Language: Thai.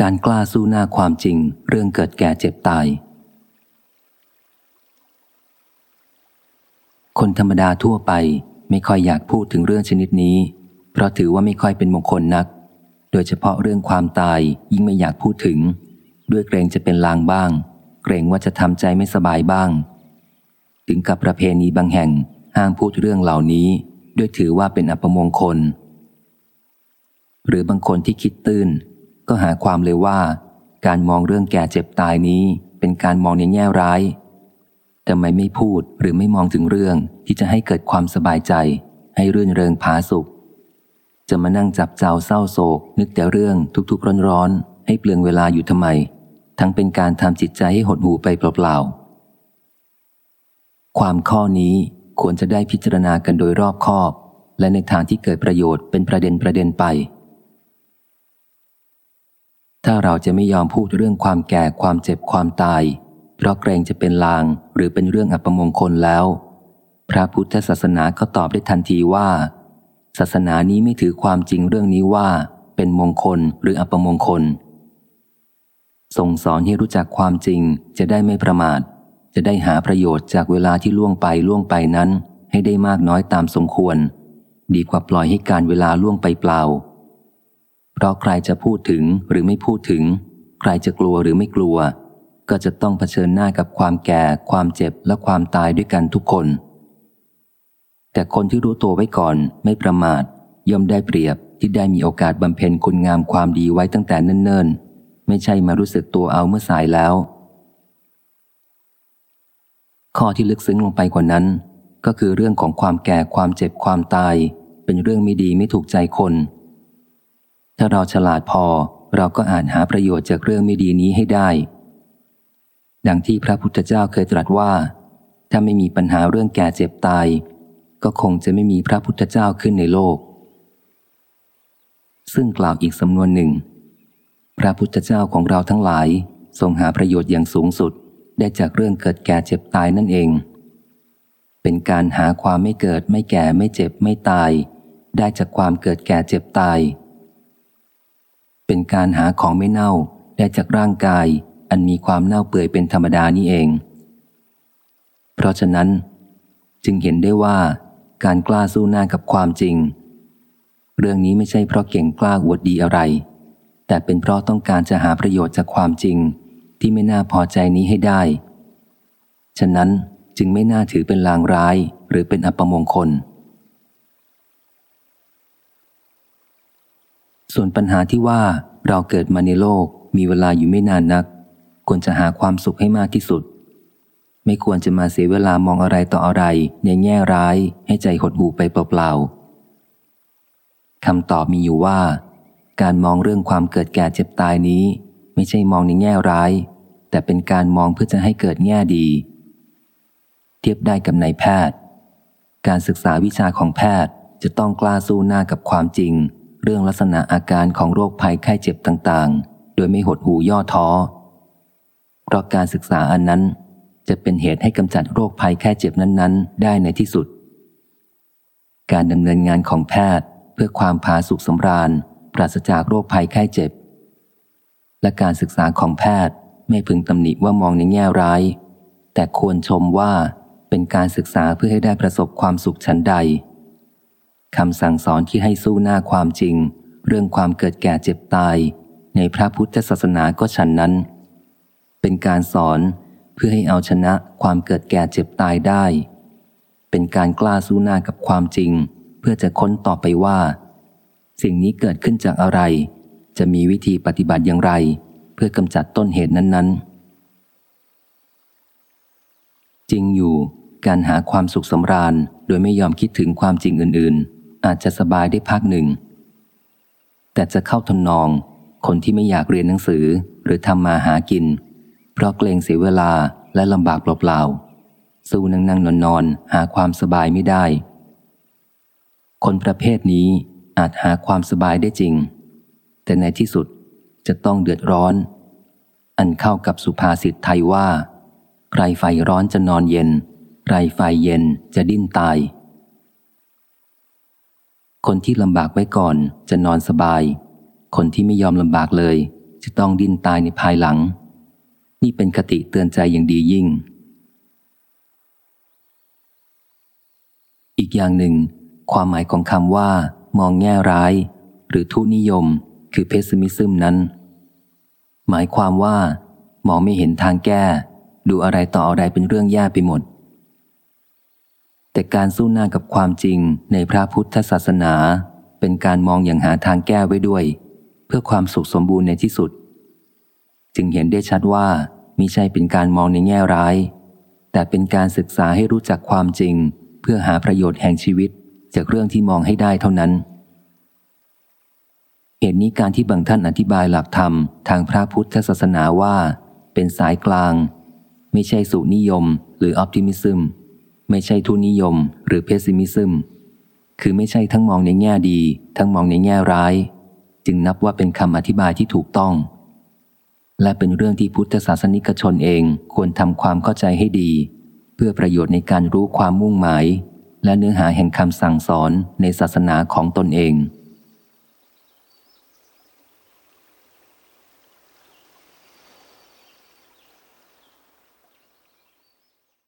การกล้าสู้หน้าความจริงเรื่องเกิดแก่เจ็บตาย คนธรรมดาทั่วไปไม่ค่อยอยากพูดถึงเรื่องชนิดนี้ เพราะถือว่าไม่ค่อยเป็นมงคลนัก โดยเฉพาะเรื่องความตายยิ่งไม่อยากพูดถึง ด้วยเกรงจะเป็นลางบ้าง เกรงว่าจะทำใจไม่สบายบ้าง ถึงกับประเพณีบางแห่งห้ามพูดเรื่องเหล่านี้ ด้วยถือว่าเป็นอัปมงคล หรือบางคนที่คิดตื้น ก็หาความเลยว่า การมองเรื่องแก่เจ็บตายนี้เป็นการมองในแง่ร้ายแต่ไม่ไม่พูดหรือไม่มองถึงเรื่องที่จะให้เกิดความสบายใจ ให้รื่นเริงผาสุข จะมานั่งจับเจ้าเศร้าโศก นึกแต่เรื่องทุกๆร้อนๆให้เปลืองเวลาอยู่ทำไม ทั้งเป็นการทำจิตใจให้หดหูไปเปล่าๆความข้อนี้ควรจะได้พิจารณากันโดยรอบคอบ และในทางที่เกิดประโยชน์เป็นประเด็นประเด็นไป ถ้าเราจะไม่ยอมพูดเรื่องความแก่ความเจ็บความตาย เพราะเกรงจะเป็นลางหรือเป็นเรื่องอัปมงคลแล้ว พระพุทธศาสนาก็ตอบได้ทันทีว่า ศาสนานี้ไม่ถือความจริงเรื่องนี้ว่า เป็นมงคลหรืออัปมงคล ส่งสอนให้รู้จักความจริงจะได้ไม่ประมาท จะได้หาประโยชน์จากเวลาที่ล่วงไปล่วงไปนั้น ให้ได้มากน้อยตามสมควร ดีกว่าปล่อยให้การเวลาล่วงไปเปล่า เพราะใครจะพูดถึงหรือไม่พูดถึง ใครจะกลัวหรือไม่กลัว ก็จะต้องเผชิญหน้ากับความแก่ ความเจ็บและความตายด้วยกันทุกคน แต่คนที่รู้ตัวไว้ก่อนไม่ประมาท ย่อมได้เปรียบที่ได้มีโอกาสบำเพ็ญคุณงามความดีไว้ตั้งแต่เนิ่นๆ ไม่ใช่มารู้สึกตัวเอาเมื่อสายแล้ว ข้อที่ลึกซึ้งลงไปกว่านั้น ก็คือเรื่องของความแก่ความเจ็บความตาย เป็นเรื่องไม่ดีไม่ถูกใจคน ถ้าเราฉลาดพอเราก็อาจหาประโยชน์จากเรื่องไม่ดีนี้ให้ได้ ดังที่พระพุทธเจ้าเคยตรัสว่า ถ้าไม่มีปัญหาเรื่องแก่เจ็บตาย ก็คงจะไม่มีพระพุทธเจ้าขึ้นในโลก ซึ่งกล่าวอีกสำนวนหนึ่ง พระพุทธเจ้าของเราทั้งหลายทรงหาประโยชน์อย่างสูงสุดได้จากเรื่องเกิดแก่เจ็บตายนั่นเอง เป็นการหาความไม่เกิดไม่แก่ไม่เจ็บไม่ตาย ได้จากความเกิดแก่เจ็บตาย เป็นการหาของไม่เน่าได้จากร่างกาย อันมีความเน่าเปื่อยเป็นธรรมดานี่เอง เพราะฉะนั้นจึงเห็นได้ว่าการกล้าสู้หน้ากับความจริง เรื่องนี้ไม่ใช่เพราะเก่งกล้าอวดดีอะไร แต่เป็นเพราะต้องการจะหาประโยชน์จากความจริงที่ไม่น่าพอใจนี้ให้ได้ ฉะนั้นจึงไม่น่าถือเป็นลางร้ายหรือเป็นอัปมงคล ส่วนปัญหาที่ว่าเราเกิดมาในโลกมีเวลาอยู่ไม่นานนัก ควรจะหาความสุขให้มากที่สุด ไม่ควรจะมาเสียเวลามองอะไรต่ออะไร ในแง่ร้ายให้ใจหดหูไปเปล่าๆคำตอบมีอยู่ว่า การมองเรื่องความเกิดแก่เจ็บตายนี้ ไม่ใช่มองในแง่ร้าย แต่เป็นการมองเพื่อจะให้เกิดแง่ดี เทียบได้กับนายแพทย์ การศึกษาวิชาของแพทย์จะต้องกล้าสู้หน้ากับความจริง เรื่องลักษณะอาการของโรคภัยไข้เจ็บต่างๆ โดยไม่หดหูย่อท้อ เพราะการศึกษาอันนั้น จะเป็นเหตุให้กำจัดโรคภัยแค่เจ็บนั้นๆ ได้ในที่สุด การดำเนินงานของแพทย์เพื่อความผาสุขสำราญ ปราศจากโรคภัยไข้เจ็บ และการศึกษาของแพทย์ไม่พึงตำหนิว่ามองในแง่ร้าย แต่ควรชมว่าเป็นการศึกษาเพื่อให้ได้ประสบความสุขชั้นใด คำสั่งสอนที่ให้สู้หน้าความจริง เรื่องความเกิดแก่เจ็บตาย ในพระพุทธศาสนาก็ฉันนั้น เป็นการสอนเพื่อให้เอาชนะความเกิดแก่เจ็บตายได้ เป็นการกล้าสู้หน้ากับความจริง เพื่อจะค้นต่อไปว่า สิ่งนี้เกิดขึ้นจากอะไร จะมีวิธีปฏิบัติอย่างไร เพื่อกำจัดต้นเหตุนั้น ๆ จริงอยู่การหาความสุขสำราญโดยไม่ยอมคิดถึงความจริงอื่น ๆ อาจจะสบายได้พักหนึ่ง แต่จะเข้าทนนอง คนที่ไม่อยากเรียนหนังสือหรือทำมาหากิน เพราะเกรงเสียเวลาและลำบากเปล่าๆ สู้นั่งนั่งนอนนอนหาความสบายไม่ได้ คนประเภทนี้อาจหาความสบายได้จริง แต่ในที่สุดจะต้องเดือดร้อน อันเข้ากับสุภาษิตไทยว่า ใครไฟร้อนจะนอนเย็น ใครไฟเย็นจะดิ้นตาย คนที่ลำบากไว้ก่อนจะนอนสบาย คนที่ไม่ยอมลำบากเลย จะต้องดิ้นตายในภายหลัง นี่เป็นคติเตือนใจอย่างดียิ่ง อีกอย่างหนึ่ง ความหมายของคำว่า มองแง่ร้าย หรือทุนิยม คือเพสซิมิซึมนั้น หมายความว่า มองไม่เห็นทางแก้ ดูอะไรต่ออะไรเป็นเรื่องแย่ไปหมด แต่การสู้หน้ากับความจริงในพระพุทธศาสนา เป็นการมองอย่างหาทางแก้ไว้ด้วย เพื่อความสุขสมบูรณ์ในที่สุด จึงเห็นได้ชัดว่ามิใช่เป็นการมองในแง่ร้าย แต่เป็นการศึกษาให้รู้จักความจริง เพื่อหาประโยชน์แห่งชีวิต จากเรื่องที่มองให้ได้เท่านั้นเหตุนี้การที่บางท่านอธิบายหลักธรรมทางพระพุทธศาสนาว่า เป็นสายกลาง ไม่ใช่สุนิยม หรือ optimism ไม่ใช่ทุนิยม หรือ pessimism คือไม่ใช่ทั้งมองในแง่ดี ทั้งมองในแง่ร้าย จึงนับว่าเป็นคำอธิบายที่ถูกต้อง และเป็นเรื่องที่พุทธศาสนิกชนเองควรทำความเข้าใจให้ดี เพื่อประโยชน์ในการรู้ความมุ่งหมาย และเนื้อหาแห่งคำสั่งสอนในศาสนาของตนเอง